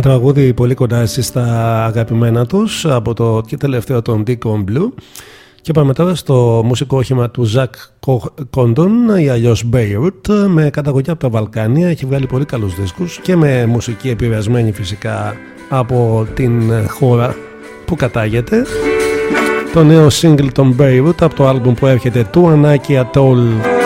Τραγούδι πολύ κοντά εσείς στα αγαπημένα τους από το και τελευταίο των Deacon Blue. Και πάμε τώρα στο μουσικό όχημα του Ζακ Κόντον ή αλλιώς Beirut με καταγωγή από τα Βαλκάνια. Έχει βγάλει πολύ καλούς δίσκους και με μουσική επηρεασμένη φυσικά από την χώρα που κατάγεται. Το νέο single των Beirut από το άλμπουμ που έρχεται του Ανάκη Atoll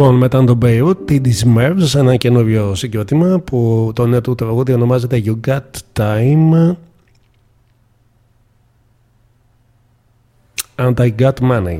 Λοιπόν, μετά τον Beirut, τη Smurfs, ένα καινούριο συγκρότημα που το νέο του τραγούδι ονομάζεται You Got Time. And I Got Money.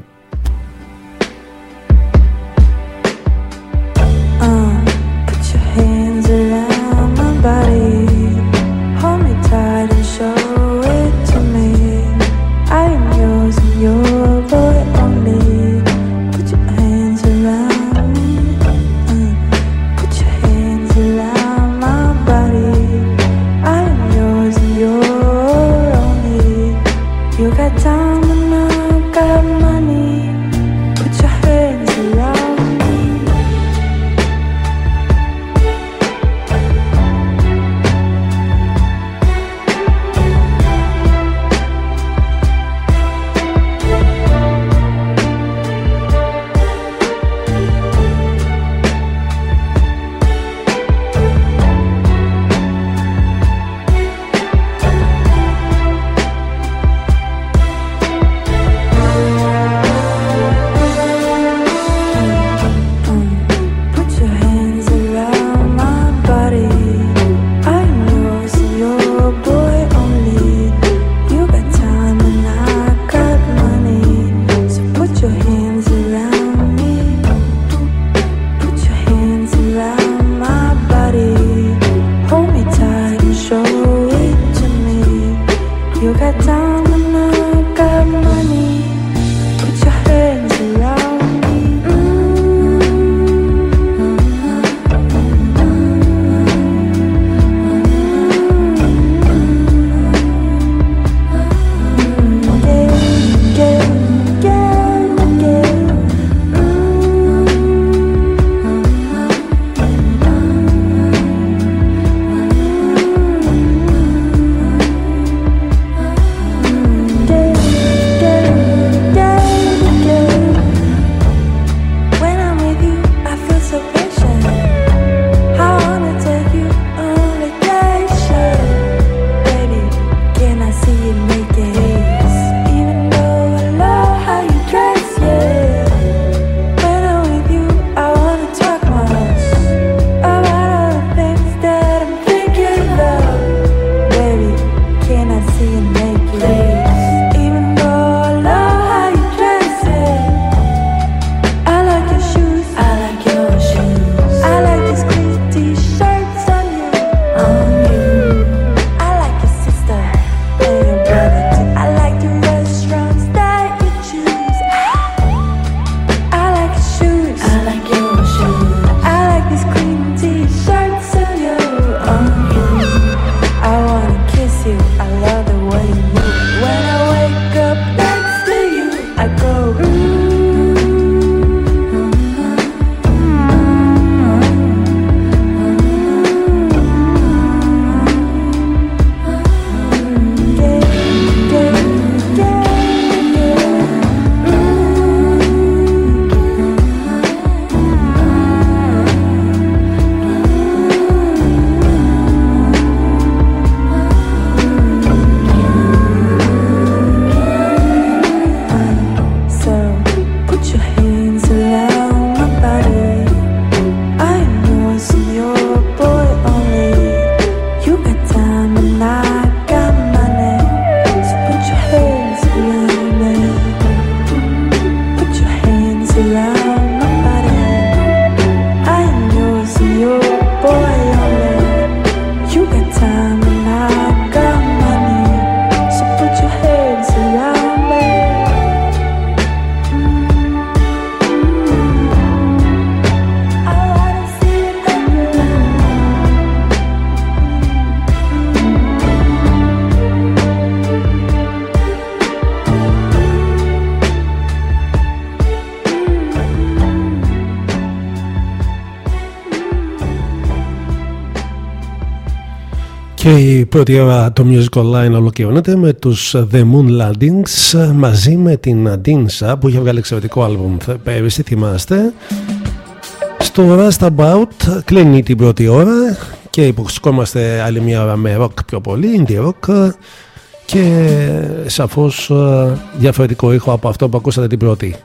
Πρώτη ώρα το Music Online ολοκληρώνεται με τους The Moon Landings μαζί με την Αντίνσα που είχε βγάλει εξαιρετικό άλμπουμ πέρυσι, θυμάστε. Στο About κλείνει την πρώτη ώρα και υποσχόμαστε άλλη μια ώρα με rock πιο πολύ, indie rock και σαφώς ε, διαφορετικό ήχο από αυτό που ακούσατε την πρώτη.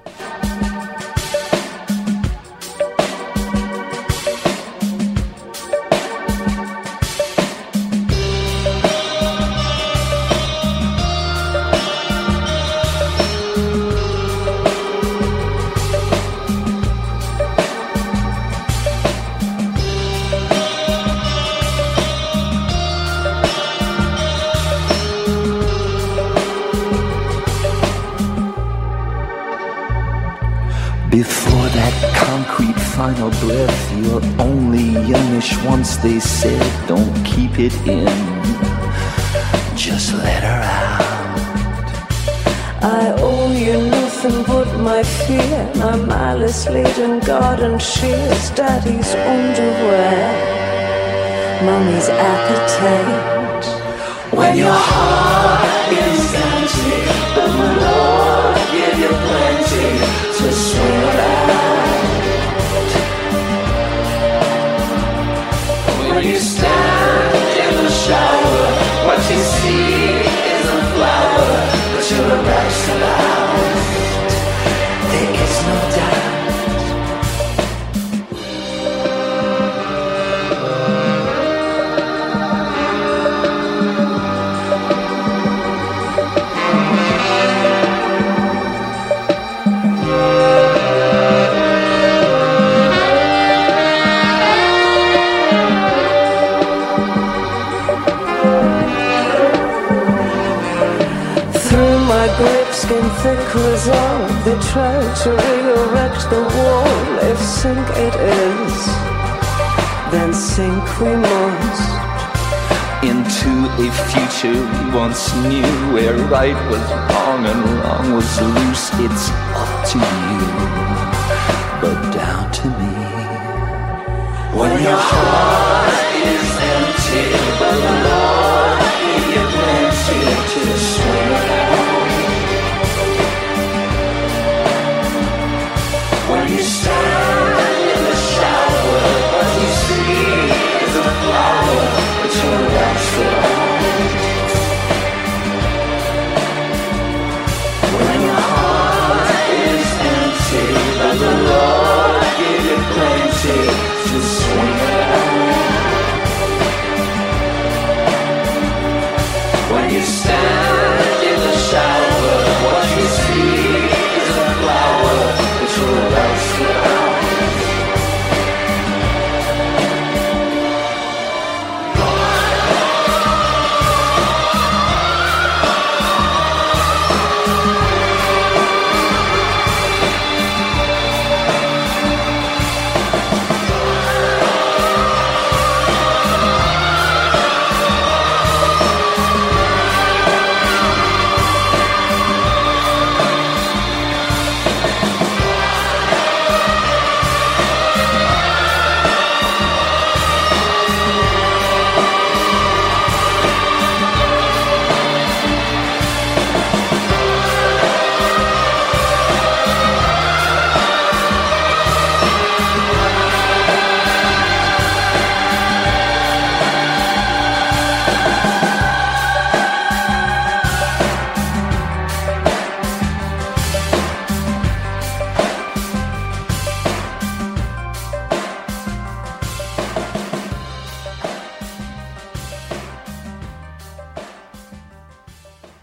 You're only youngish once they said, don't keep it in, just let her out. I owe you nothing but my fear, my malice laden garden shears, daddy's underwear, mommy's appetite. When your heart is empty, the Lord give you plenty to swing around. You stand in the shower, what you see is a flower, but you're a astronaut. obstacles out. They try to erect the wall. If sink it is, then sink we must. Into a future we once knew where right was wrong and wrong was loose. It's up to you, but down to me. When your heart is empty, but Lord, you're to swim.